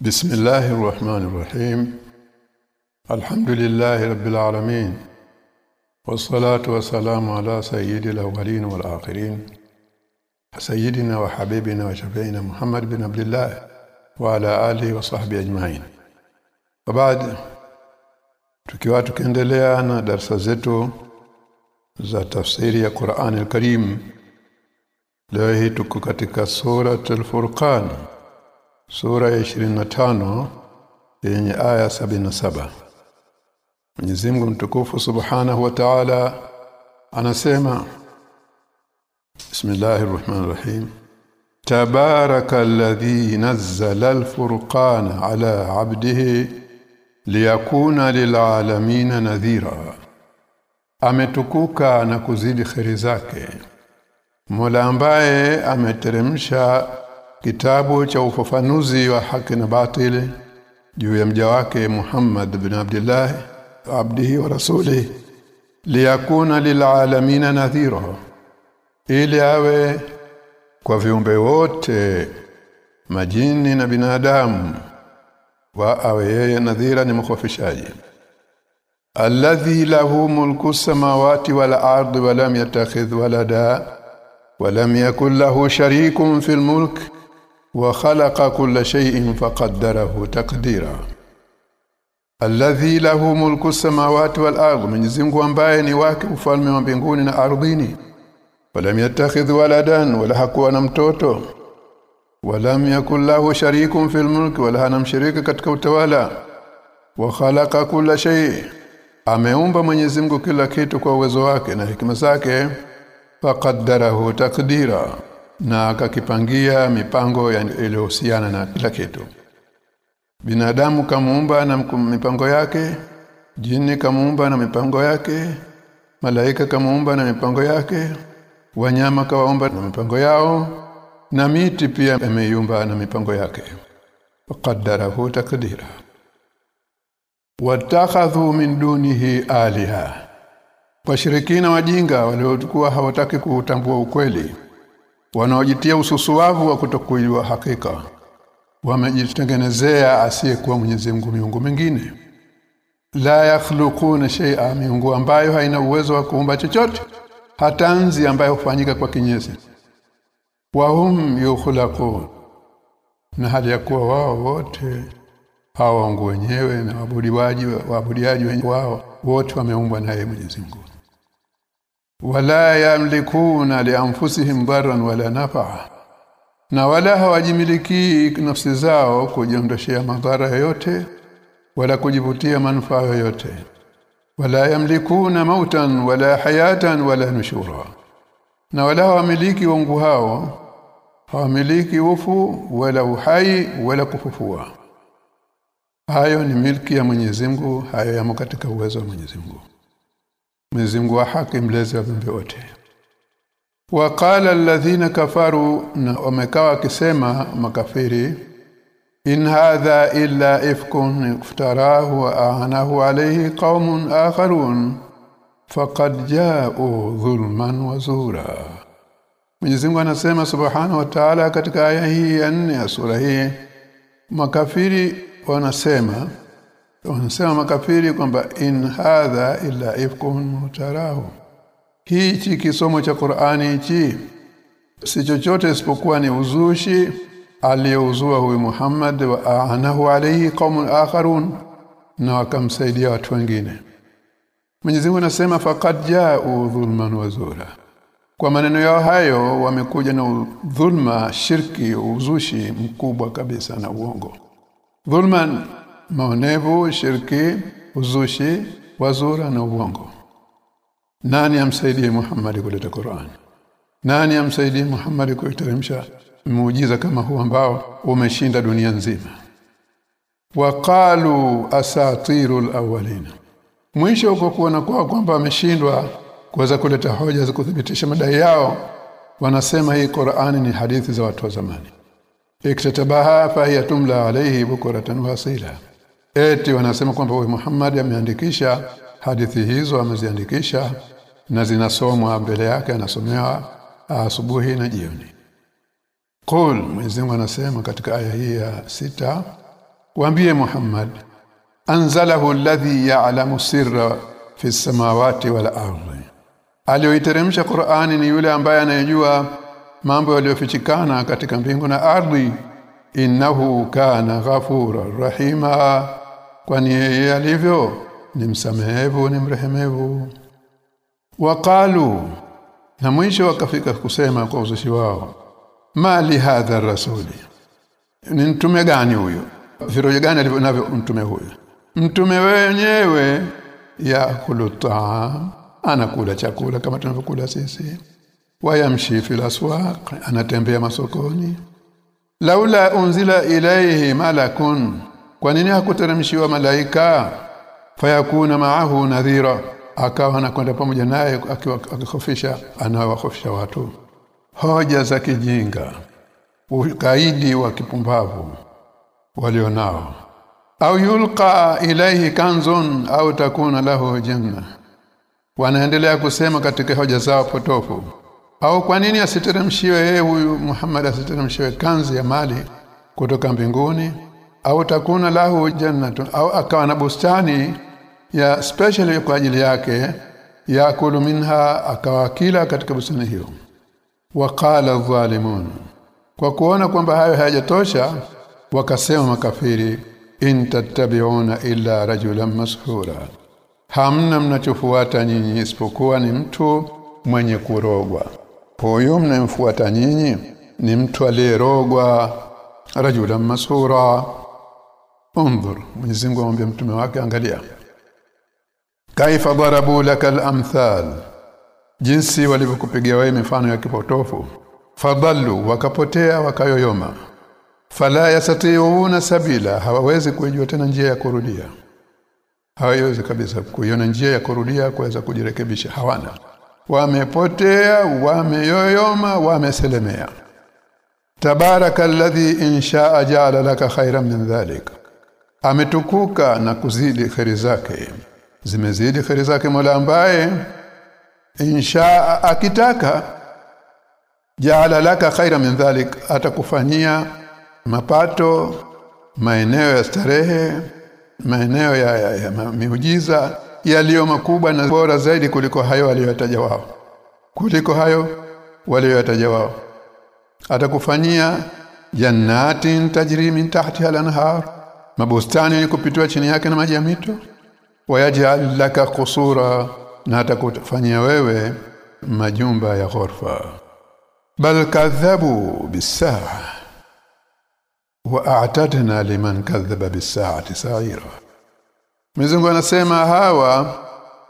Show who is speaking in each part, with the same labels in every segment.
Speaker 1: بسم الله الرحمن الرحيم. الحمد لله رب العالمين. والصلاة والسلام على سيد الأولين والآخرين. سيدنا وحبيبنا وشفينا محمد بن عبد الله وعلى آله وصحبه أجمعين. وبعد tukiwa tukiendelea na darasa zetu za tafsiri ya Qur'an al-Karim. Leo hii tuko katika sura al-Furqan. Sura ya 25 yenye aya 77 Mwenyezi Mungu mtukufu Subhanahu wa Ta'ala anasema Bismillahirrahmanirrahim. Tabarakalladhi nazzala al-furqana ala 'abdihi liyakuna lil'alamin nadhira. Ametukuka na kuzidi kheri zake. Mola ambaye ameteremsha kitabu cha ufafanuzi wa haki na batili juu ya mja wake Muhammad bin Abdullah abdihi wa rasuli liyakuna lilalamina nadhira ili awe kwa viumbe wote majini na binadamu wa awe yeye nadhira ni mkhofishaji. Alladhi lahu mulku samawati wal ardi wa lam yattakhidh walada wa lam yakul lahu sharikun fil mulk وخلق كل شيء فقدره تقديرا alladhi lahu mulku samawati wal ardh Mwenyezi Mungu ambaye ni wake ufalme wa mbinguni na ardhini walam yattakhidh waladan wala hakuwa na mtoto walam yakul lahu sharikun fil mulki wala hana mshirika katika utawala wa khalaqa kulla shay ameumba Mwenyezi Mungu kila kitu kwa uwezo wake na hikima zake faqaddarahu taqdira na akakipangia mipango iliyohusiana na kila kitu. Binadamu kamuumba na mipango yake jini kamuumba na mipango yake malaika kamuumba na mipango yake wanyama kawaumba na mipango yao na miti pia ameiumba na mipango yake. Waqaddarahu takdira watakhadhu min dunihi aliha. Washirikina wajinga waliokuwa hawataki kutambua ukweli wanaojitia ususuwavu wa kutokuijua hakika wamejitengenezea asiyekuwa Mwenyezi Mungu miungu mingine. La yakhluquna shay'a miungu ambayo haina uwezo wa kuumba chochote hata nzi ambayo hufanyika kwa kinyesi. Wa hum yukhlaqun na hali ya kuwa wao wote hawa wangu wenyewe na wabudiwaji waabudiaji wao wote wameumbwa naye Mwenyezi Mungu wala yamlikuna lianfusihim darran wala nafa'a na wala hawajimiliki nafsi zao kujiondoshea madhara yoyote wala kujivutia manufaa yoyote. Wala yamlikuna mautan wala hayatan wala nushura. Na wala hawamiliki wangu hao hawamiliki ufu wala uhai wala kufufua. Hayo ni milki ya Mwenyezi Mungu hayo yamo katika uwezo wa Mwenyezi Mungu Mwenyezi wa haki mlezi wa viumbe wote. Waqala alladhina kafaru na wamekawa akisema makafiri in hadha illa ifkun iftarahu wa ahanahu alayhi qaumun akharun faqad ja'u dhulman wa zura Mwenyezi Mungu anasema subhanahu wa ta'ala katika aya hii ya 4 ya sura hii makafiri wanasema wanasema makafiri kwamba in hadha illa ifkun mutarahu. Hichi kisomo cha Qur'ani hichi si chochote isipokuwa ni uzushi aliyouzua huyu Muhammad wa anahu alayhi qaumun akharun na wakamsaidia watu wengine. Mwenyezi Mungu anasema faqad ja'u dhulman wa zura. Kwa maneno yao hayo wamekuja na dhulma shirki uzushi mkubwa kabisa na uongo. Dhulman maonevu shirki uzushi wazura na uongo. Nani amsaidie Muhammad kuleta Qur'an? Nani amsaidie Muhammad kuiteremsha muujiza kama huu ambao umeshinda dunia nzima? Waqalu asatirul awwalina. mwisho uko kuona kwa kwamba ameshindwa kuweza kuleta hoja za kuthibitisha madai yao wanasema hii Qur'ani ni hadithi za watu wa zamani. Iktatabaha fa hiya tumla alayhi bukratan wasila eti wanasema kwamba huyu Muhammad ameandikisha hadithi hizo ameziandikisha na zinasomwa mbele yake anasomewa asubuhi na jioni. Qul Mwenyezi anasema katika aya hii ya sita waambie Muhammad anzalahu alladhi ya'lamu sirra fi samawati wal ardi. Aliyoiteremsha Qur'ani ni yule ambaye anayejua mambo yaliyofichikana katika mbingu na ardhi. Innahu kana ghafura rahima kwani yeye alivyo? Ni msamehevu ni mrehemevu. Waqalu na mwisho wakafika kusema kwa uzushi wao mali hadha rasuli ni mtume gani huyo? Viroje gani alivyonavyo mtume huyo? Mtume wenyewe ya kulutaa anakula chakula kama tunavyokula sisi. Wayamshi fil aswaq anatembea masokoni. Laula unzila ilayhi malakun kwa nini hakuteremshiwa malaika? Fayakuna ma'ahu nadhira. Akawa anakwenda pamoja naye akihofisha anawahofisha watu. Hoja za kijinga. Ukaidi wa kipumbavu walionao. Au yulqa ilayhi kanzun au takuna lahu janna. Wanaendelea kusema katika hoja zao potofu. Au kwa nini asiteremshiwe yeye huyu Muhammad asiteremshiwe kanzi ya mali kutoka mbinguni au takuna lahu jannatu au akawa na bustani ya special kwa ajili yake yakulu minha akawa kila katika bustani hiyo. Waqala dhalimun kwa kuona kwamba hayo hayajatosha wakasema makafiri in tattabi'una illa rajulan mashura hamna mnachofuata nyinyi isipokuwa ni mtu mwenye kurogwa. Huyo mnamfuata nyinyi ni mtu aliyerogwa rajulan masura Undhur Mwenyezi Mungu amwambia mtume wake angalia. Kaifa darabu lakal amthal. Jinsi walivyokupigia wewe mifano ya kipotofu. Fadhallu wakapotea wakayoyoma. Fala yastatiuna sabila. Hawawezi kuijua tena njia ya kurudia. Hawawezi kabisa kuiona njia ya kurudia kuweza kujirekebisha. Hawana. Wamepotea wameyoyoma wameselemea. Tabaraka alladhi insha'a ja'ala laka khairan min dhalika ametukuka na kuzidi kheri zake. Zimezidi kheri zake Mola ambaye insha akitaka jaala laka khaira min dhalik atakufanyia mapato maeneo ya starehe maeneo ya, ya, ya miujiza yaliyo makubwa na bora zaidi kuliko hayo aliyotaja wao. Kuliko hayo waliyotaja wao. Atakufanyia jannatin tajri min tahtiha al-anhar mabustani yenye kupitiwa chini yake na maji ya mito? Wayaj'al laka qusura na atakufanyia wewe majumba ya ghorfa bal kadhabu bisaa wa a'tadna liman kadhaba bisaati sa'ira. Mwenyezi anasema hawa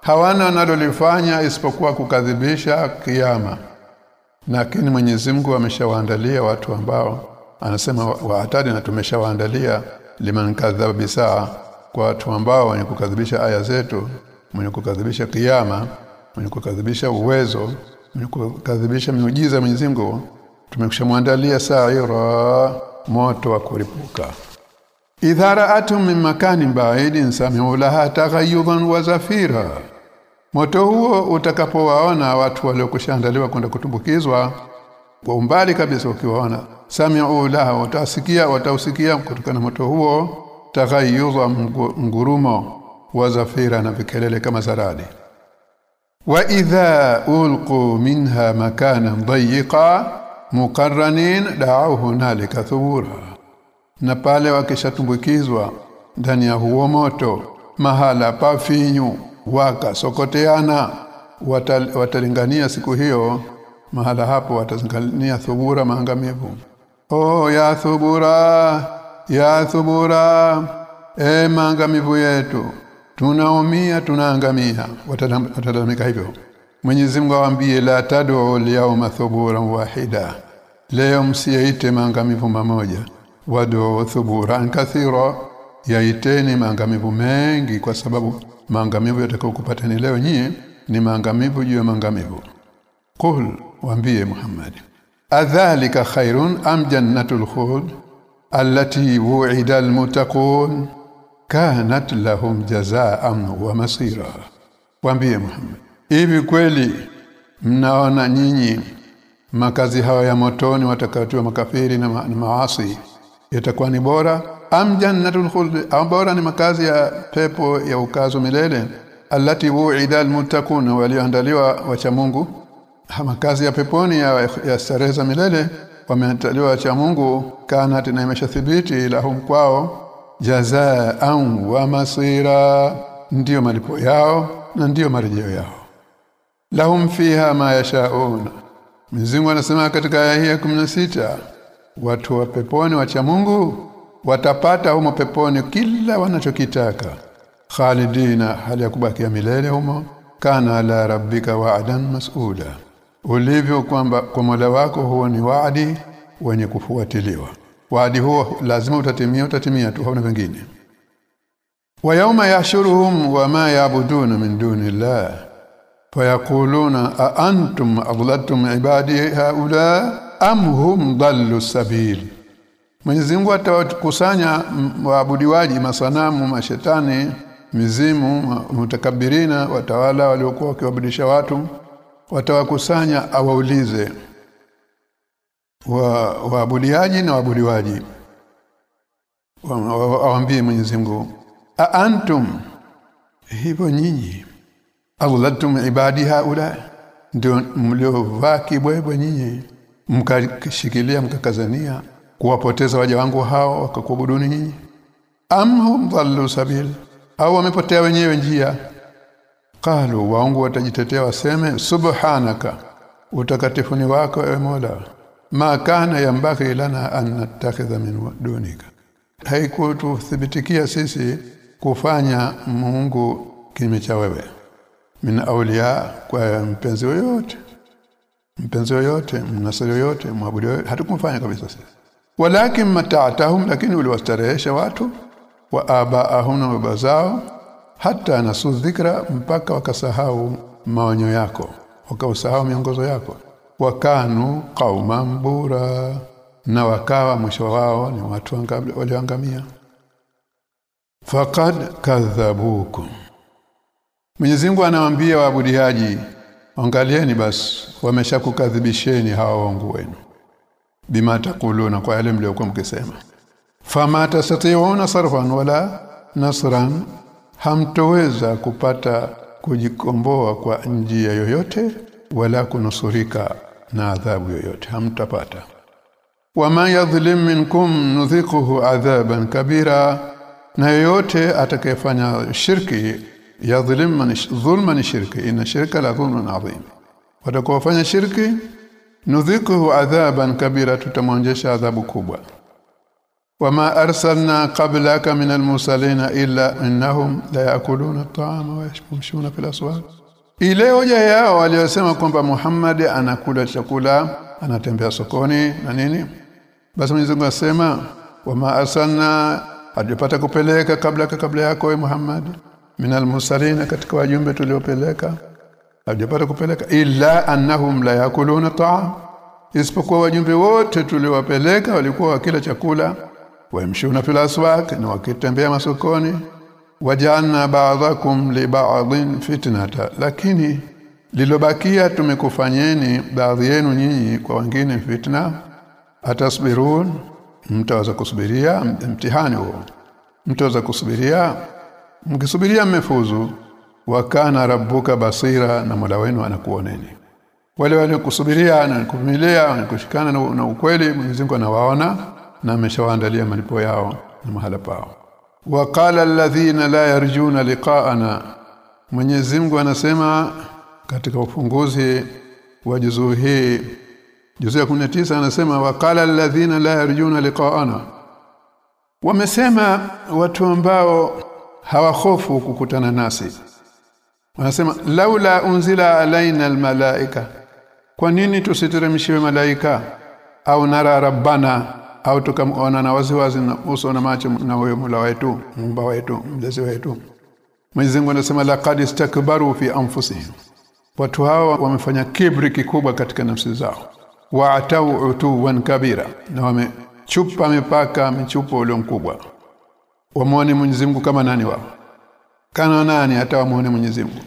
Speaker 1: hawana wanalolifanya isipokuwa kukadhibisha kiyama. Lakini Mwenyezi Mungu ameshawaandalia watu ambao anasema waatadi na tumeshawaandalia liman kadhaba bisaa kwa watu ambao wenye kukadhibisha aya zetu mwenye kukadhibisha kiyama mwenye kukadhibisha uwezo mwenye kukadhibisha miujiza Mwenyezi Mungu tumekushamwandalia sa'ira moto wa kuripuka idhara ra'atum min makanin ba'idin sami'u laha taghayyudan wa zafira. Moto huo utakapowaona watu waliokushaandaliwa kwenda kutumbukizwa kwa umbali kabisa ukiwaona. Sami'u laha watasikia watausikia kutokana moto huo. Taghayyuza ngurumo wa zafira na vikelele kama zaradi. Wa idha ulqu minha makanan dayiqa muqarranin da'u hunalika thubura. Na pale wakishatumbukizwa ndani ya huo moto mahala pafinyu wakasokoteana watal, watalingania siku hiyo mahala hapo watazingania thubura maangamivu oh ya thubura ya thubura e maangamivu yetu tunaumia tunaangamia. Watadamika hivyo. Mwenyezi Mungu awaambie la tad'u al-yawma wahida. Leo msiyaite maangamivu mamoja. Wadu thuburan kathira. Yaiteni maangamivu mengi kwa sababu maangamivu yatakayokupatani leo nyie ni maangamivu juu ya maangamivu qul waambie Muhammad adhalika khairun am jannatul khuld allati wu'ida almuttaqun kanat lahum jazaa'an wa masira. Waambie Muhammad hivi kweli mnaona nyinyi makazi hayo ya motoni watakaotiwa makafiri na, ma na maasi yatakuwa ni bora? Am jannatul khuld au bora ni makazi ya pepo ya ukazo milele allati wu'ida almuttaqun walioandaliwa wacha Mungu makazi ya peponi ya, ya starehe za milele wameandaliwa wacha Mungu kana tena imeshathibiti lahum kwao jazaa au wa masira. Ndiyo malipo yao na ndiyo marejeo yao. Lahum fiha ma yashauna Mzingu anasema katika aya ya 16 watu wa peponi wacha Mungu watapata humo peponi kila wanachokitaka. Khalidina hali ya kubakia milele humo. Kana la rabbika wa'dan mas'ula ulivyo kwamba kwa Mola wako huo ni waadi wenye kufuatiliwa. Waadi huo lazima utatimia utatimia tu hauna vingine. Wa yauma yashuruhum wa ma yaabuduna min duni dunillah fayaquluna a antum adlaltum ibadi haula am hum dallu sabil? Mwenyezi Mungu atawakusanya waabudiwaji masanamu mashetani mizimu mutakabirina watawala waliokuwa wakiwabudisha watu watawakusanya awaulize wa waabudiaji na waabudiwaji. Waambie Mwenyezi Mungu a antum? Hivyo nyinyi adlaltum ibadi haula? Ndio mliovaa kibwebwe nyinyi mkashikilia mkakazania kuwapoteza waja wangu hao wakakuabuduni nyinyi amhum dhallu sabil? Au wamepotea wenyewe njia qalu waungu watajitetea waseme subhanaka. Utakatifu ni wako ewe Mola. Ma kana yambaki lana an nattakhidha min dunika. Haikututhibitikia sisi kufanya Mungu kinyume cha wewe. Min auliya kwa mpenzi yoyote. Mpenzi yoyote mnasali yoyote mwabudu yoyote hatukumfanya kabisa sisi. Walakin mata'tahum lakini uliwastarehesha watu wa abaahum na baba zao hata nasu dhikra mpaka wakasahau maonyo yako wakausahau miongozo yako. Wakanu qauman bura na wakawa mwisho wao ni watu walioangamia. Faqad kadhabukum. Mwenyezi Mungu anawaambia waabudiaji angalieni basi wameshakukadhibisheni hawa wangu wenu bima takuluna kwa yale mliokuwa mkisema. Famata tasati'una sarfan wala nasran hamtoweza kupata kujikomboa kwa njia yoyote wala kunusurika na adhabu yoyote. Hamtapata. Wama yadhlim minkum nudhiquhu adhaban kabira na yoyote atakayefanya shirki yadhlim man dhulman shirki inna shirka la dhulmun adhim. Watakofanya shirki nudhikuhu adhaban kabira tutamwonjesha adhabu kubwa wama arsalna qablaka min almursalina illa انهم la yakuluna at-ta'ama wa yamshuna fil aswaq. Ile hoja yao waliosema kwamba Muhammad anakula chakula anatembea sokoni na nini? Basi Mwenyezi Mungu asema wama arsalna hajapata kupeleka kabla kabla yako e Muhammad min almursalina katika wajumbe tuliopeleka. Hajapata kupeleka illa annahum la yakuluna ta'am isipokuwa wajumbe wote tuliowapeleka walikuwa wakila chakula wamshuna fil aswaq na wakitembea masokoni. Wajanna ba'dakum li ba'dhin fitnata. Lakini lilobakia tumekufanyeni baadhi yenu nyinyi kwa wengine fitna. Atasbirun mtaweza kusubiria mtihani huo. Mtaweza kusubiria mkisubiria mmefuzu. Wakana rabbuka basira na Mola wenu anakuoneni. Wale waliokusubiria na kuvumilia na kushikana na, na ukweli Mwenyezi Mungu anawaona na ameshawaandalia malipo yao na mahala pao. Waqala alladhina la yarjuna liqa'ana Mwenyezi Mungu anasema katika ufunguzi wa juzuu hii juzuu ya 19 anasema waqala alladhina la yarjuna liqa'ana wamesema watu ambao hawahofu kukutana nasi. Wanasema laula unzila alaina almalaika kwa nini tusiteremshiwe malaika au nara rabbana au tukamona na waziwazi na uso na macho na huyo Mola wetu Muumba wetu mlezi wetu. Mwenyezi Mungu anasema laqad istakbaru fi anfusihim. Watu hawa wamefanya kibri kikubwa katika nafsi zao. Waatau utuwan kabira. Na wamechupa mipaka michupo ulio mkubwa. Wamuone Mwenyezi Mungu kama nani wao? Kana nani hata wamuone Mwenyezi Mungu?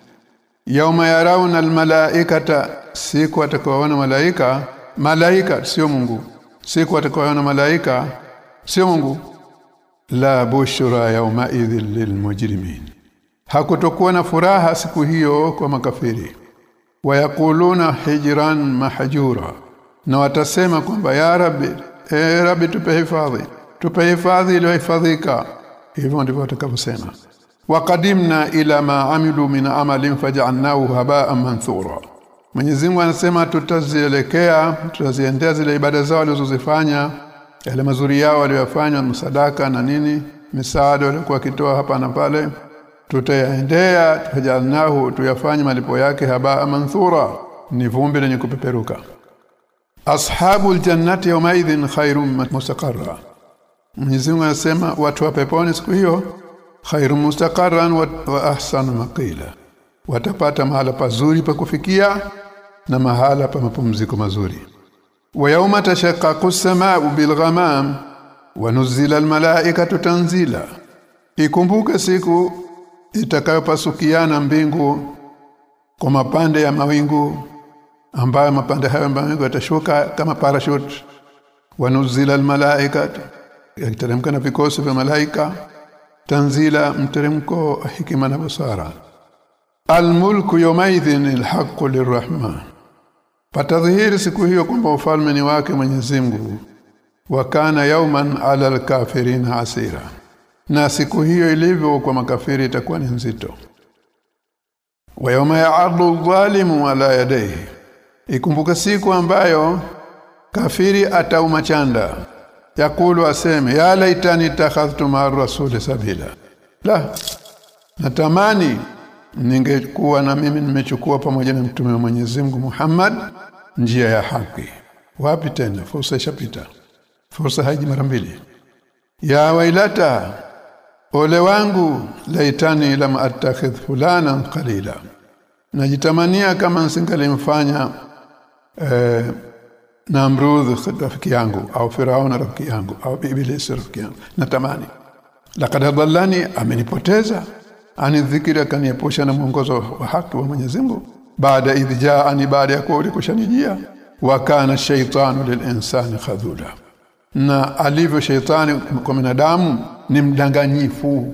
Speaker 1: Yauma yarauna almalaikata siku atakaoona malaika malaika sio Mungu siku atakayoona malaika sio Mungu? La bushura yawma idhil lilmujrimin. Hakutokuwa na furaha siku hiyo kwa makafiri. Wayakuluna hijran mahjura. Na watasema kwamba ya rabbi e rabbi tupe hifadhi tupe hifadhi iliyohifadhika. Hivyo ndivyo watakavyosema. Waqadimna ila ma amilu min amalin faj'alnahu haba'an manthura Mwenyezi Mungu anasema tutazielekea tutaziendea zile ibada zao walizozifanya yale mazuri yao waliyofanya msadaka na nini misaada walikuwa wakitoa hapa na pale. Tutayaendea tajalnahu tuyafanye malipo yake haba manthura ni vumbi lenye kupeperuka. Ashabul jannati yawmaidhin khairum mustaqarra. Mwenyezi Mungu anasema watu wa peponi siku hiyo khairum mustaqarran wa, wa ahsanu maqila watapata mahala pazuri pa kufikia na mahala pa mapumziko mazuri. Wa yauma tashaqqaqu as-samaa'u bil ghamam wa nuzila al-mala'ikatu tanzila. Ikumbuke siku itakayopasukiana mbingu kwa mapande ya mawingu ambayo mapande hayo mawingu yatashuka kama parachute. Wanuzila almalaikatu yakiteremka na vikosi vya malaika. Tanzila mteremko hikima na busara almulku yawmaidhin alhaqqu lirrahman. Patadhihiri siku hiyo kwamba ufalme ni wake Mwenyezi Mungu. Wa kana yawman ala alkafirin asira. Na siku hiyo ilivyo kwa makafiri itakuwa ni nzito. Wa yawma ya'addu dhalimu ala yadayhi. Ikumbuka siku ambayo kafiri atauma chanda. Yakulu aseme ya laitani takhadhtu ma rasuli sabila. La natamani ningekuwa na mimi nimechukua pamoja na mtume wa Mwenyezi Mungu Muhammad njia ya haki. Wapi tena? Fursa ishapita. Fursa haiji mara mbili. Ya wailata ole wangu laitani lam attakhidh fulana qalila. Najitamania kama nsingalimfanya eh, Namrudh rafiki yangu au Firauna rafiki yangu au Iblis rafiki yangu. Natamani. Laqad dhallani amenipoteza ani dhikira kaniepusha na mwongozo wa haki wa Mwenyezi Mungu. Baada ani baada ya kuwa kushanijia wa kana shaytanu lilinsani khadhula na alivyo shaytani kwa binadamu ni mdanganyifu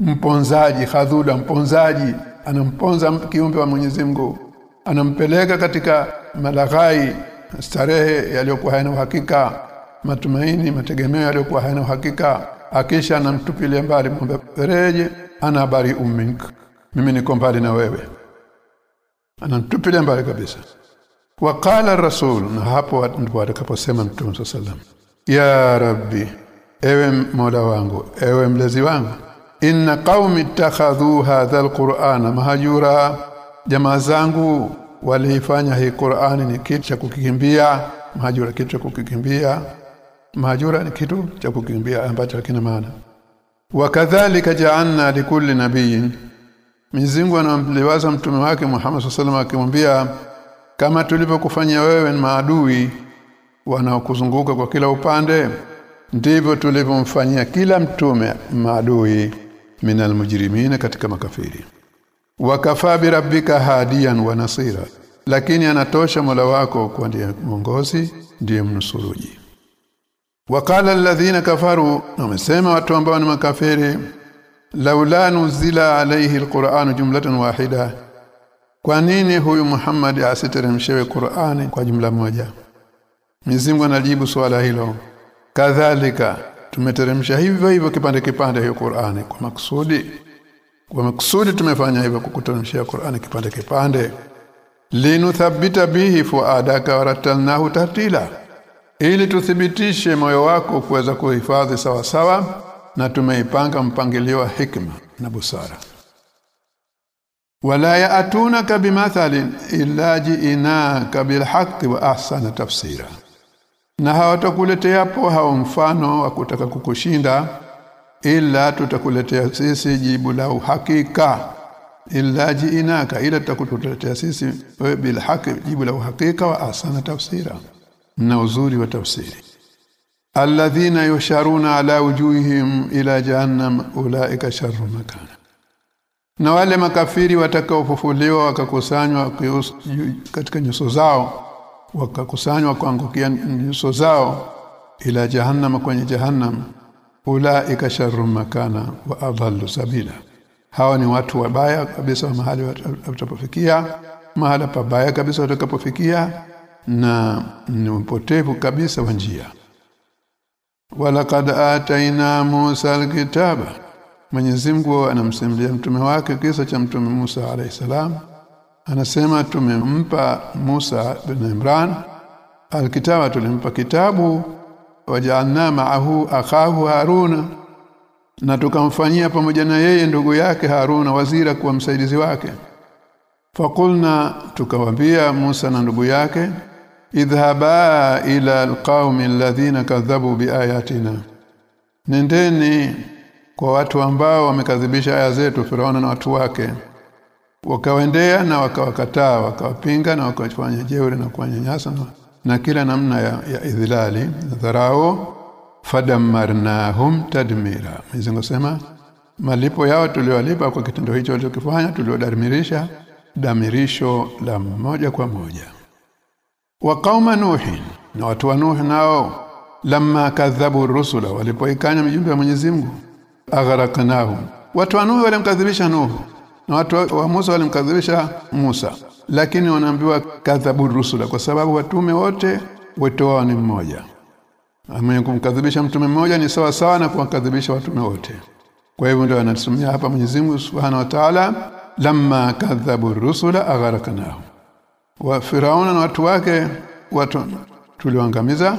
Speaker 1: mponzaji khadhula mponzaji. Anamponza kiumbe wa Mwenyezi Mungu. Anampeleka katika malaghai starehe yaliyokuwa hayana uhakika matumaini mategemeo yaliyokuwa hayana uhakika. Akisha anamtupilia mbali mwombe reje ana habari ummink mimi niko mbali na wewe. Anamtupilia mbali kabisa. Waqala rasul na hapo ndipo atakaposema mtume sallam ya rabbi ewe mola wangu ewe mlezi wangu inna qaumi ittakhadhu hadha alqur'ana mahjura jamaa zangu walifanya hii Qur'ani ni kitu cha kukikimbia mahjura kitu cha kukikimbia mahjura ni kitu cha kukimbia ambacho hakina maana wakadhalika ja'alna likulli nabiyyin. Mizingu anamliwaza mtume wake Muhammad sallallahu alaihi akimwambia kama tulivyokufanyia wewe ni maadui wanaokuzunguka kwa kila upande ndivyo tulivyomfanyia kila mtume maadui minal mujrimina katika makafiri. Wakafa bi rabbika hadiyan wa nasira. Lakini anatosha Mola wako kwa ndiye mwongozi ndiye mnusuruji wakala alladhina kafaru wamesema watu ambao ni makafiri laula nuzila alayhi alquran jumlatan wahida. Kwa nini huyu Muhammad asiteremshewe Qur'ani kwa jumla moja? Mungu anajibu swala hilo. Kadhalika tumeteremsha hivyo hivyo kipande kipande hiyo Qur'ani kwa maksudi. Kwa maksudi tumefanya hivyo kukuteremshia Qur'ani kipande kipande. Linuthabita bihi fuadaka waratalnahu tartila ili tuthibitishe moyo wako kuweza kuhifadhi sawa sawa na tumeipanga mpangilio wa hikma na busara. Wala yaatunaka bimathalin illa ji'inaka bilhaqqi wa ahsana tafsira. Na hawatakuletea hapo hao mfano wa kutaka kukushinda ila tutakuletea sisi jibu la uhakika. Illa jiinaka ila tutakuletea sisi bilhaqqi jibu la uhakika wa ahsana tafsira na uzuri wa tafsiri. Alladhina yusharuna ala wujuhihim ila jahannam ulaika sharru makana na wale makafiri watakaofufuliwa wakakusanywa katika nyuso zao wakakusanywa kuangukia nyuso zao ila jahannam kwenye jahannam ulaika sharru makana wa adallu sabila. Hawa ni watu wabaya kabisa wa mahali watapofikia mahala pabaya kabisa watakapofikia na ni upotevu kabisa wa njia. Walaqad ataina Musa alkitaba. Mwenyezi Mungu anamsimulia mtume wake kisa cha mtume Musa alayhi salam. Anasema tumempa Musa bin Imran alkitaba. Tulimpa kitabu waja'alna ma'ahu akahu Haruna. Na tukamfanyia pamoja na yeye ndugu yake Haruna wazira kuwa msaidizi wake. Fakulna tukawambia Musa na ndugu yake idhhaba ila alqaumi alladhina kadhabu biayatina. Nendeni kwa watu ambao wamekadhibisha aya zetu Firauna na watu wake. Wakawendea na wakawakataa wakawapinga na wakawafanya jeuri na kuwanyanyasa na, na kila namna ya, ya idhilali dharao fadammarnahum tadmira. Mizingo sema malipo yao tuliowalipa kwa kitendo hicho walichokifanya tuliodarmirisha damirisho la moja kwa moja wa qauma nuhi na watu wa nuhi nao lamma kadhabu rusula walipoikanya mjumbe wa Mwenyezi Mungu agharaqnahum. Watu wa nuhi walimkadhibisha nuhu na watu wa Musa walimkadhibisha Musa lakini wanaambiwa kadhabu rusula kwa sababu watume wote wote wao ni mmoja. Mwenye kumkadhibisha mtume mmoja ni sawa sawa na kuwakadhibisha watume wote. Kwa hivyo ndio anatumia hapa Mwenyezi Mungu Subhanahu wa Ta'ala lamma kadhabu rusula agharaqnahum wa Firauna na watu wake watu tuliwangamiza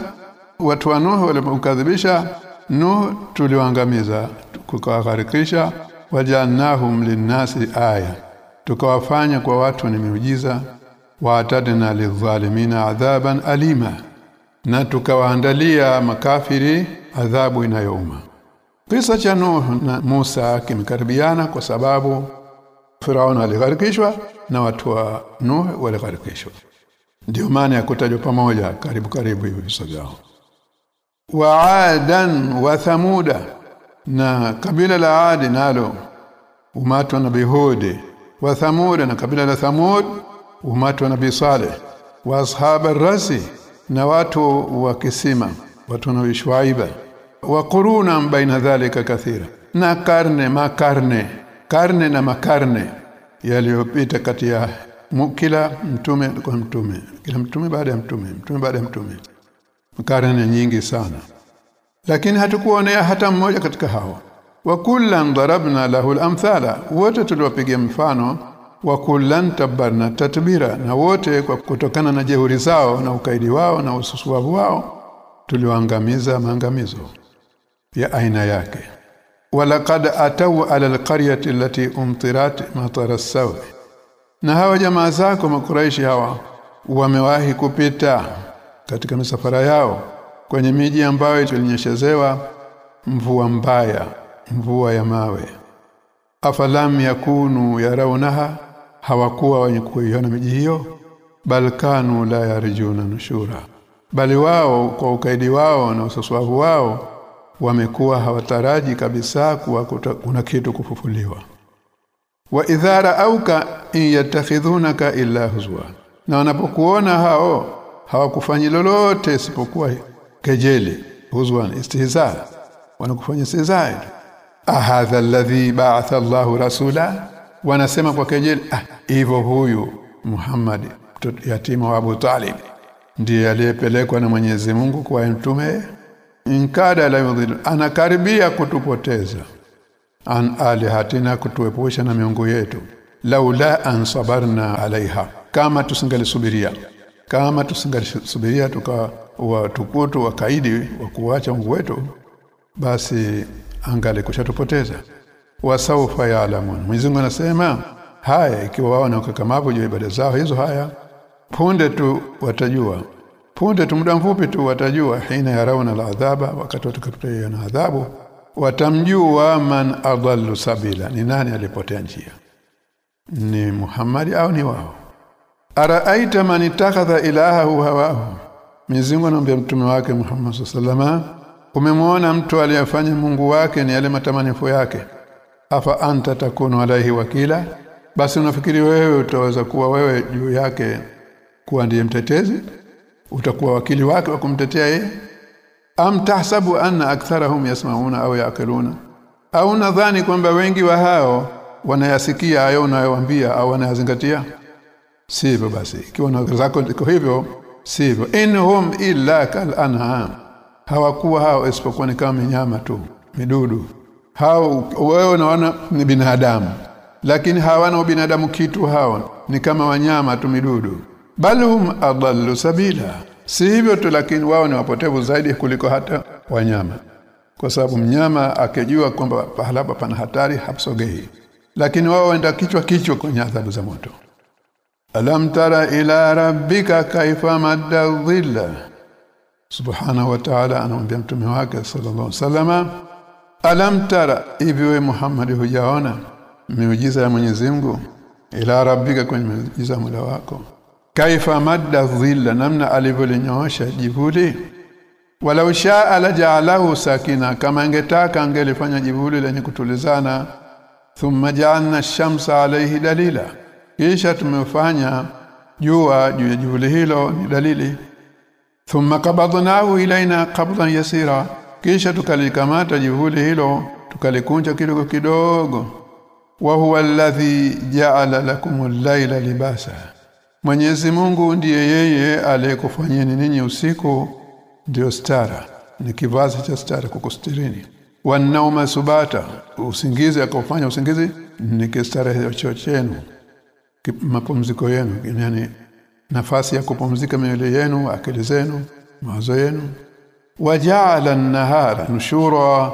Speaker 1: watu wa Nuhu walimkadhibisha Nuhu tuliwaangamiza kukawagharikisha wajannahum linnasi aya tukawafanya kwa watu ni miujiza. Wa atadna lidhalimina adhaban alima na tukawaandalia makafiri adhabu inayouma. Kisa cha Nuhu na Musa kimekaribiana kwa sababu Firauni aligharikishwa na watu wa Nuh waligharikishwa ndio maana ya kutajwa pamoja karibu karibu hivi visa vyao. Wa adan wa thamuda na kabila la adi nalo umatu wa nabii hudi wa thamuda na kabila la thamud umatu wa nabii saleh wa ashaba rasi na watu wa kisima watu wa shuaiba wa quruna baina dhalika kathira na karne makarne karne na makarne yaliyopita kati ya kila mtume kwa mtume kila mtume baada ya mtume mtume baada ya mtume. Karne nyingi sana. Lakini hatukuonea hata mmoja katika hao. Wa kullan darabna lahu al-amthala wote tuliwapiga mfano wa kullan tabarna tatbira na wote kwa kutokana na jehuri zao na ukaidi wao na ususuavu wao tuliwaangamiza maangamizo ya aina yake walaqad atau ala alqaryati allati umtirat matara saw na hawa jamaa zako makuraishi hawa wamewahi kupita katika misafara yao kwenye miji ambayo ilinyeshezewa mvua mbaya mvua ya mawe. Afalam yakunu yarawnaha hawakuwa wenye kuiona miji hiyo bal kanu la yarjuna nushura. Bali wao kwa ukaidi wao na usaswavu wao wamekuwa hawataraji kabisa kuwa kuta, kuna kitu kufufuliwa. Wa idhara auka yatakhidhunaka illa huzwa. Na wanapokuona hao hawakufanyi lolote isipokuwa kejeli huzwan istihza. Wanakufanya istihza. Ahadha alladhi ba'atha Allahu rasula? Wanasema kwa kejeli ah hivyo huyu Muhammad yatima wa Abu Talib ndiye aliyepelekwa na Mwenyezi Mungu kwa mtume inkada la yudhil anakaribia kutupoteza. An alihatina kutuepusha na miungu yetu. Laula an sabarna alaiha. Kama tusingalisubiria kama tusingalisubiria tukawa watukutu wakaidi wa kuacha Mungu wetu basi angali kushatupoteza. Wasaufa yaalamun. Mwenyezi anasema haya ikiwa wao na ukakamavu juu ibada zao hizo haya punde tu watajua punde tu muda mfupi tu watajua hina yarauna aladhaba wakati watakapotea na adhabu watamjua man adallu sabila ni nani alipotea njia? Ni Muhammad au ni wao? Araaita man ittakhadha ilahahu hawahu? Mwenyezi Mungu mtume wake Muhammad sallallahu umemwona mtu aliyefanya Mungu wake ni yale matamanifu yake? Afa anta takunu alaihi wakila? Basi unafikiri wewe utaweza kuwa wewe juu yake kuwa ndiye mtetezi utakuwa wakili wake wa kumtetea yeye? Am tahsabu anna aktharahum yasmauna au yaqiluna? Au nadhani kwamba wengi wa hao wanayasikia hayo unayowaambia au wanayazingatia? Sivyo basi. Ikiwa na zako iko hivyo sivyo. Inhum illa kal anham hawakuwa hao isipokuwa ni kama nyama tu midudu. Hao wewe unaona ni binadamu. Lakini hawana binadamu kitu hao. Ni kama wanyama tu midudu balhum adallu sabila. Si hivyo tu lakini wao ni wapotevu zaidi kuliko hata wanyama. Kwa sababu mnyama akijua kwamba pahala pana hatari hapsogei. Lakini wao waenda kichwa kichwa kwenye adhabu za moto. Alam tara ila rabbika kaifa madda dhilla. Subhanahu wa ta'ala anamwambia mtume wake sallallahu alaihi wasallama alam tara ibiwe Muhammad hujaona miujiza ya Mwenyezi Mungu? Ila rabbika kwenye miujiza ya Mola wako kaifa madda dhilla namna alivyolinyoosha jivuli walau shaa laja'alahu sakina kama angetaka angelifanya jivuli lenye kutulizana thumma ja'alna shamsa alayhi dalila kisha tumefanya jua juu ya jivuli hilo ni dalili thumma qabadnahu ilaina qabdan yasira kisha tukalikamata jivuli hilo tukalikunja kidogo kidogo wa huwa alladhi ja'ala lakum al-layla libasa Mwenyezi Mungu ndiye yeye aliyekufanyeni ninyi usiku? Ndio stara. Ni kivazi cha stara kukustirini wanauma subata usingizi akafanya usingizi ni kistarehe chenu. Mapumziko yenu yani nafasi ya kupumzika miili yenu akili zenu mawazo yenu. Waja'ala an-nahara nushura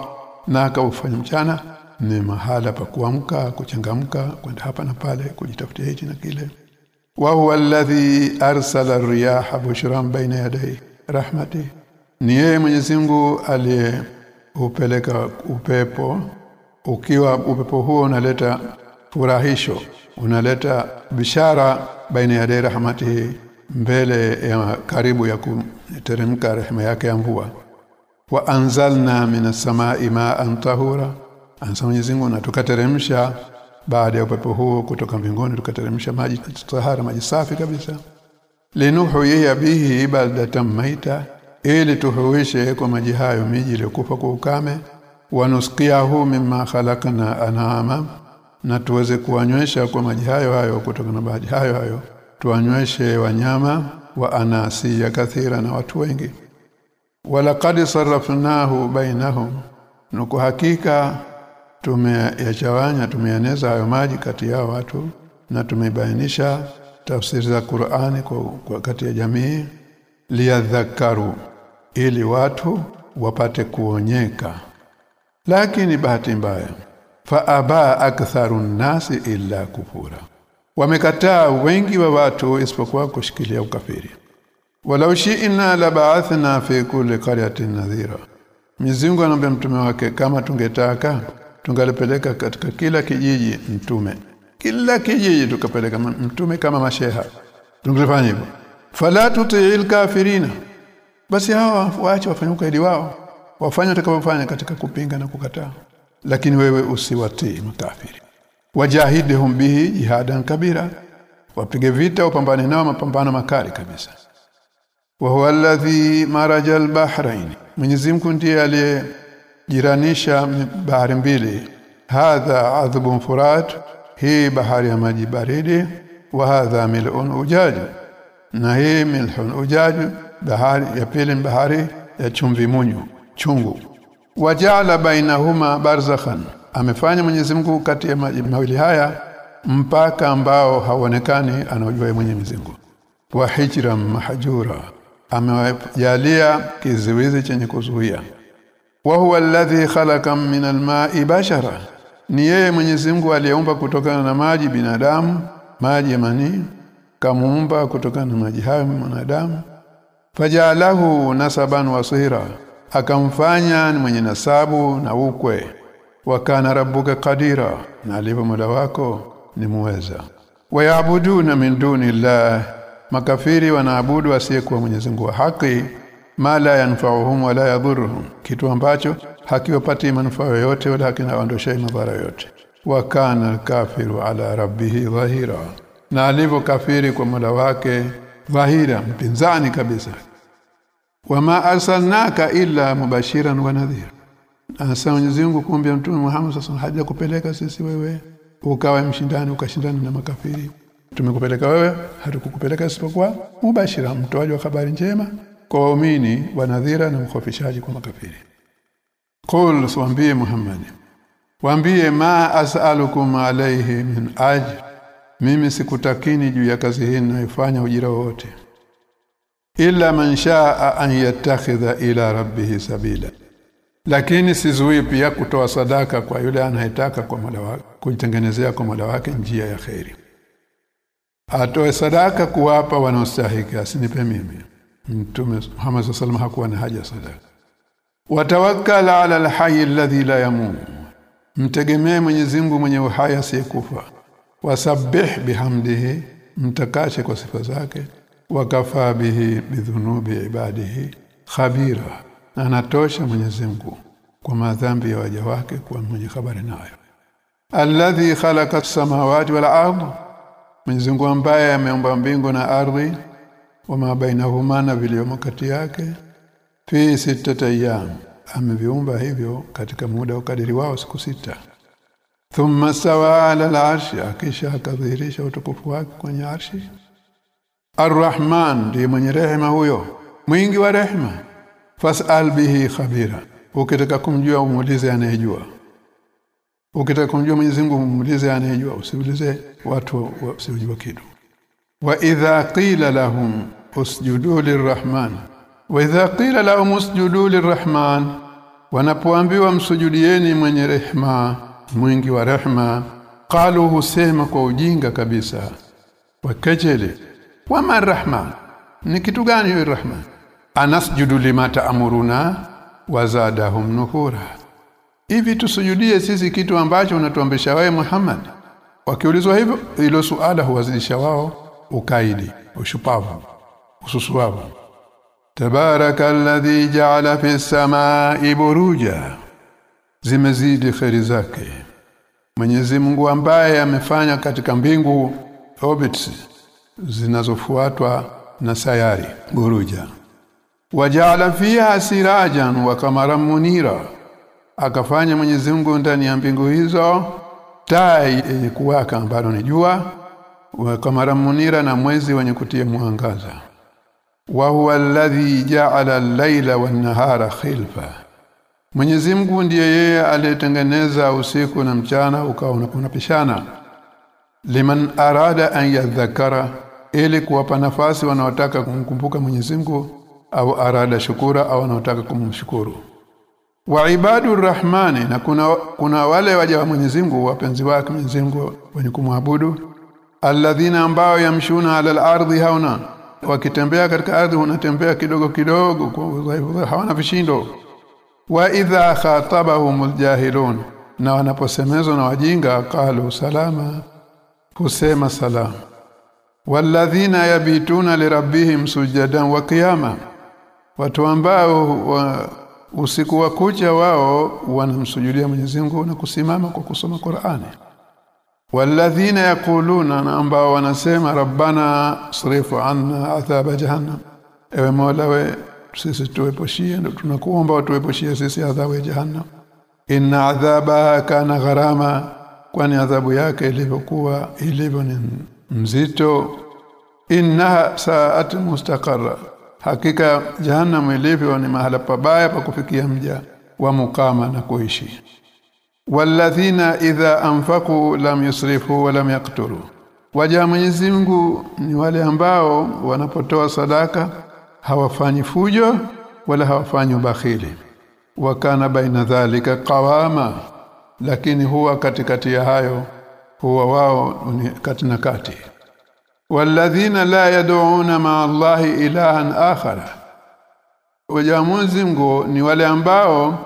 Speaker 1: na akaufanya mchana ni mahala pa kuamka kuchangamka kwenda hapa na pale kujitafutia hichi na kile wa huwa alladhi arsala ar-riyaha bushran baina yaday rahmati. Ni yeye Mwenyezi Mungu aliyeupeleka upepo. Ukiwa upepo huo unaleta furahisho unaleta bishara baina ya rahmati mbele ya karibu ya kuteremka rehema yake ya mvua. Wa anzalna minas samai ma'an tahura. Anasema Mwenyezi Mungu na tukateremsha baada ya upepo huo kutoka mbinguni tukateremsha maji tahara maji safi kabisa. Linuhyiya bihi baldatan maita ili tuhuishe kwa maji hayo miji iliyokufa kwa ukame. Wanusqiyahu mimma khalaqna an'ama na tuweze kuwanywesha kwa maji hayo hayo kutoka na maji hayo hayo. Tuwanyweshe wanyama wa anasi ya kathira na watu wengi. Walaqad sarrafnahu bainahum nuko hakika tumeyachawanya tumeeneza hayo maji kati ya watu na tumebainisha tafsiri za Qur'ani kwa, kwa kati ya jamii. Liyadhakaru ili watu wapate kuonyeka. Lakini bahati mbaya fa aba aktharu nasi illa kufura. Wamekataa wengi wa watu isipokuwa kushikilia ukafiri. Walau shi'na la ba'athna fi kulli qaryatin nadhira. Mwenyezi anamwambia mtume wake kama tungetaka tungalipeleka katika kila kijiji mtume. Kila kijiji tukapeleka mtume kama masheha. Tungelifanya hivyo. Fala tuti'il kafirina basi hawa waache wafanye ukaidi wao. Wafanye utakavyofanya katika kupinga na kukataa. Lakini wewe usiwatii makafiri. Wajahidhum bihi jihadan kabira. Wapige vita upambane nao mapambano makali kabisa. Wa huwa alladhi marajal al-bahrain Mwenyezi Mungu ndiye aliyejiranisha bahari mbili. Hadha adhbun furat hii bahari ya maji baridi wa hadha mil'un ujaj na hii milhun ujaj bahari ya pili bahari ya chumvi munyu chungu. Wajala bainahuma barzakhan amefanya Mwenyezi Mungu kati ya maji mawili haya mpaka ambao hauonekani anaojua mwenye Mungu. Wa hijra mahjura amewajalia kiziwizi chenye kuzuia wa huwa alladhi khalaqa min alma'i bashara. Ni yeye Mwenyezi Mungu aliyeumba kutokana na maji binadamu. Maji ya kamuumba kutokana na maji hayo mwanadamu. Fajalahu nasaban wasira akamfanya ni mwenye nasabu na ukwe. Wakana rabbuka qadira. Na alivyo mola wako ni muweza. Wayabuduna min duni llah makafiri wanaabudu asiyekuwa Mwenyezi Mungu wa haki ma la yanfa'uhum wala yadhurruhum. Kitu ambacho hakiwapati manufaa yoyote wala hakinaondoshei madhara yote wa kana kafiru ala rabbihi dhahira. Na alivyo kafiri kwa mola wake dhahira mpinzani kabisa. Wama arsalnaka illa mubashiran wa nadhira. Asa Mwenyezi Mungu kumbe mtume Muhammad sasa haja kupeleka sisi wewe ukawa mshindani ukashindana na makafiri. Tumekupeleka wewe hatukukupeleka isipokuwa mubashira mtoaji wa habari njema kwa waumini wa nadhira na mkhofishaji kwa makafiri. Qul swambie Muhammad. Waambie ma as'alukum alayhi min ajr. Mimi sikutakini juu ya kazi hii ninayofanya ujira wote illa man shaa an yattakhidha ila rabbih sabila. Lakini sizui pia kutoa sadaka kwa yule anayetaka kwa Mola wake kujitengenezea kwa Mola wake njia ya khairi atoe sadaka kuwapa wanaostahili asinipe mimi mtume Muhammad sallallahu hakuwa na haja sadaka watawakkal ala alhayy alladhi la yamut mtegemee Mwenyezi Mungu mwenye uhai asiyekufa. Wasabbih bihamdihi mtakashe kwa sifa zake. Wakafa bihi bidhunubi ibadihi khabira. Anatosha Mwenyezi Mungu kwa madhambi ya waja wake kwa mwenye habari nayo. Alladhi khalaqa as-samawati wal ardh. Mwenyezi Mungu ambaye ameumba mbingu na ardhi wama bainahuma na viliomo kati yake. Fi sitata ayyam ameviumba hivyo katika muda wa ukadiri wao siku sita. Thumma sawa ala al-arshi akisha akadhihirisha utukufu wake kwenye arshi. Ar-Rahman ndiye mwenye rehema huyo mwingi wa rehema. Fas'al bihi khabira ukitaka kumjua umuulize anayejua. Ukitaka kumjua Mwenyezi Mungu umuulize anayejua usiulize watu wasiojua kitu wa idha qila lahum usjudu lirrahman. Wa idha qila lahum usjudu lirrahman. Wanapoambiwa msujudieni mwenye rehma mwingi wa rehma qalu husema kwa ujinga kabisa. Wakejele wama rahman ni kitu gani hiyo rahman anasjudu lima ta'muruna wazadahum nuhura. Hivi tusujudie sisi kitu ambacho unatuambisha wewe Muhammad? Wakiulizwa hivyo ilo suala huwazidisha wao ukaidi ushupavu ususuavu. Tabarakalladhi ja'ala fis samaa'i buruja zimezidi kheri zake. Mwenyezi Mungu ambaye amefanya katika mbingu orbits zinazofuatwa na sayari buruja. Waja'ala fiha sirajan wa kamaran munira akafanya Mwenyezi Mungu ndani ya mbingu hizo tai yenye kuwaka ambalo ni jua wa munira na mwezi wenye kutia mwangaza. Wa huwa alladhi ja'ala al-laila wan-nahara khilfa. Mwenyezi Mungu ndiye yeye aliyetengeneza usiku na mchana ukawa unapishana. Liman arada an yadhakara ili kuwapa nafasi wanaotaka kumkumbuka Mwenyezi Mungu au arada shukura au wanaotaka kumshukuru. Wa ibadu rahmani na kuna kuna wale waja wa Mwenyezi Mungu wapenzi wake Mwenyezi Mungu wenye kumwabudu alladhina ambao yamshuna ala al-ardhi hauna. Wakitembea katika ardhi wanatembea kidogo kidogo kwa hawana vishindo. Wa idha khatabahumul jahilun na wanaposemezwa na wajinga qalu salama. Husema salama. Walladhina yabituna lirabbihim sujadan wa qiyama. Watu ambao wa, usiku wa kucha wao wanamsujudia Mwenyezi Mungu na kusimama kwa kusoma Qur'ani walladhina yaquluna na ambao wanasema rabbana srifu anna adhaba jahannam ewe mola we sisi tuweposhie ndio tunakuomba tuweposhie sisi adhabu ya jahannam inna adhabaha kana gharama kwani adhabu yake ilivyokuwa ilivyo ni mzito innaha sa'at mustaqarra hakika jahannam ilivyo ni mahala pabaya pa kufikia mja wa mukama na kuishi walladhina idha anfaqu lam yusrifu wa lam yaqturu. Waja Mwenyezi Mungu ni wale ambao wanapotoa sadaka hawafanyi fujo wala hawafanyi ubakhili. Wakana baina dhalika qawama lakini huwa katikati ya hayo huwa wao ni kati na kati. Walladhina la yad'una ma Allahi ilahan akhara. Wajamuzi Mungu ni wale ambao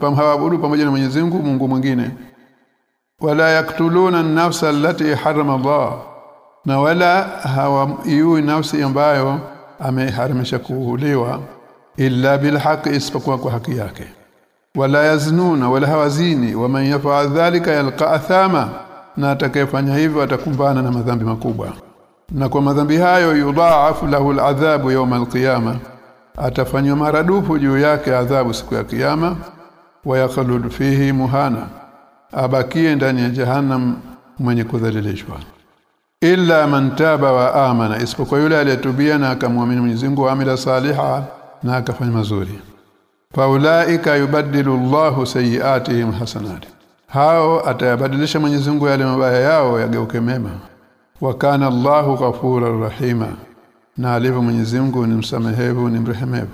Speaker 1: pamhawabudu pamoja na Mwenyezi Mungu Mungu mwingine. Wala yaktuluna an-nafsa allati harama Allah. Na wala hawaiui nafsi ambayo ameharamisha kuuliwa illa bilhaqi isipokuwa kwa haki yake. Wala yaznuna wala hawazini. Waman yafa dhalika yalqa athama. Na atakayefanya hivyo atakumbana na madhambi makubwa. Na kwa madhambi hayo yudhaafu lahu al'adhabu yawm alqiyama. Atafanywa maradufu juu yake adhabu siku ya kiyama wayakhlud fihi muhana abakie ndani ya jahannam mwenye kudhalilishwa. Illa man taba wa amana isipokuwa yule aliyetubia na akamwamini Mwenyezi Mungu amila saliha na akafanya mazuri. Faulaika yubaddilu Allahu sayiatihim hasanati hao atayabadilisha Mwenyezi Mungu yale mabaya yao yageuke mema. Wa kana Allahu ghafurur rahima na alivyo Mwenyezi Mungu ni msamehevu ni mrehemevu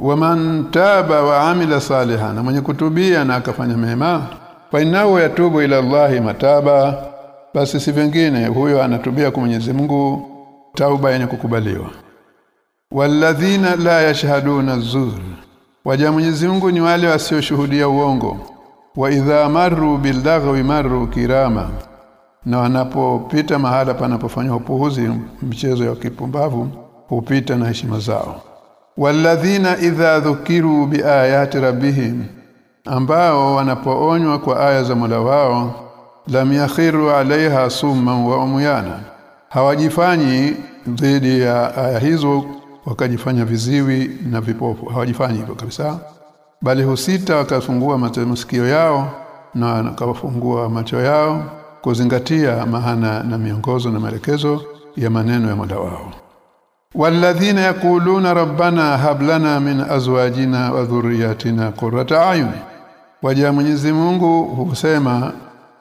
Speaker 1: waman taba wa amila salihan na mwenye kutubia na akafanya mema fa innahu yatubu ila Allahi mataba basi si vingine huyo anatubia kwa Mwenyezi Mungu tauba yenye kukubaliwa. Walladhina la yashhaduna zur waja Mwenyezi Mungu ni wale wasioshuhudia uongo. Wa idha marru bildaghwi marru kirama na wanapopita mahala panapofanywa upuuzi mchezo wa kipumbavu hupita na heshima zao walladhina idha dhukiru biayati rabbihim ambao wanapoonywa kwa aya za Mola wao lam yakhiru alaiha summan wa umyana hawajifanyi dhidi ya aya hizo wakajifanya viziwi na vipofu. Hawajifanyi hivyo kabisa bali husita wakafungua masikio yao na wakafungua macho yao kuzingatia maana na miongozo na maelekezo ya maneno ya Mola wao walladhina يقولون ربنا هب لنا من ازواجنا وذرياتنا قرة اعين وجاء Mwenyezi Mungu husema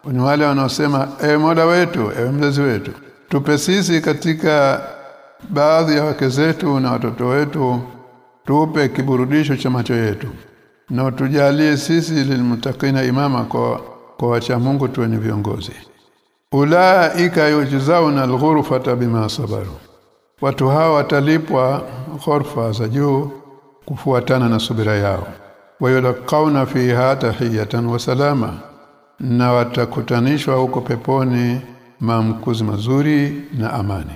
Speaker 1: ni wale wanaosema e Mola wetu e mzazi wetu tupe sisi katika baadhi ya wake zetu na watoto wetu tupe kiburudisho cha macho yetu na tujalie sisi lilmutakina imama kwa kwa wacha Mungu tuwe ni viongozi. Ulaika yujzauna alghurfata bima sabaru watu hawa watalipwa ghorfa za juu kufuatana na subira yao. Wayulqauna fiha tahiyatan wa salama na watakutanishwa huko peponi mamkuzi mazuri na amani.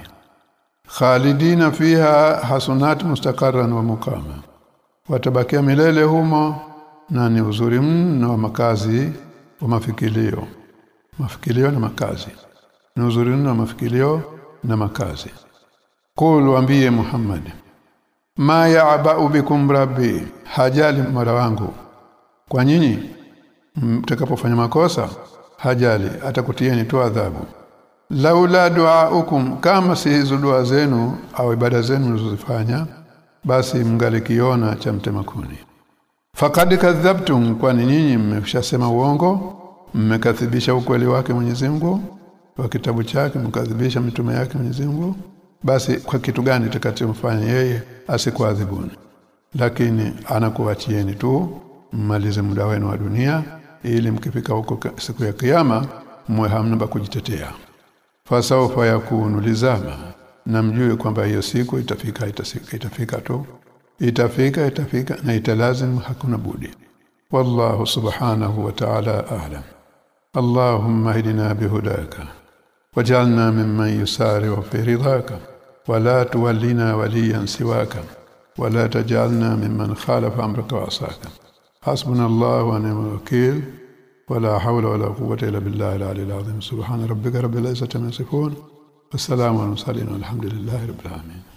Speaker 1: Khalidina fiha hasunat mustaqarran wa mukama watabakia milele humo na ni uzuri mno wa makazi wa mafikilio. Mafikilio na makazi. Ni uzuri mno wa mafikilio na makazi Qul waambie Muhammad ma ya'ba'u bikum rabbi hajali mola wangu. Kwa nyinyi mtakapofanya makosa hajali atakutieni tu adhabu. Laula duaukum kama si hizo dua zenu au ibada zenu mlizozifanya basi mngalikiona cha mtemakuni. Faqad kadhabtum kwani nyinyi mmeshasema uongo mmekadhibisha ukweli wake Mwenyezi Mungu wa kitabu chake mkadhibisha mitume yake Mwenyezi Mungu basi kwa kitu gani mfanye yeye asikuadhibuni lakini anakuachieni tu mmalize muda wenu wa dunia ili mkifika huko siku ya kiyama mwe hamna kujitetea fasawfa yakunu lizama na mjue kwamba hiyo siku itafika itafika itafika tu itafika itafika na italazim hakuna budi wallahu subhanahu wa ta'ala a'lam اللهم اهدنا بهداك واجعلنا ممن يسارع في رضاك ولا تولنا وليا سواك ولا تجعلنا ممن خالف أمرك وعصاك. حسبنا الله ونعم الوكيل ولا حول ولا قوة إلا بالله العلي العظيم. سبحان ربك رب العزة عما يصفون والسلام على المرسلين والحمد لله رب العالمين.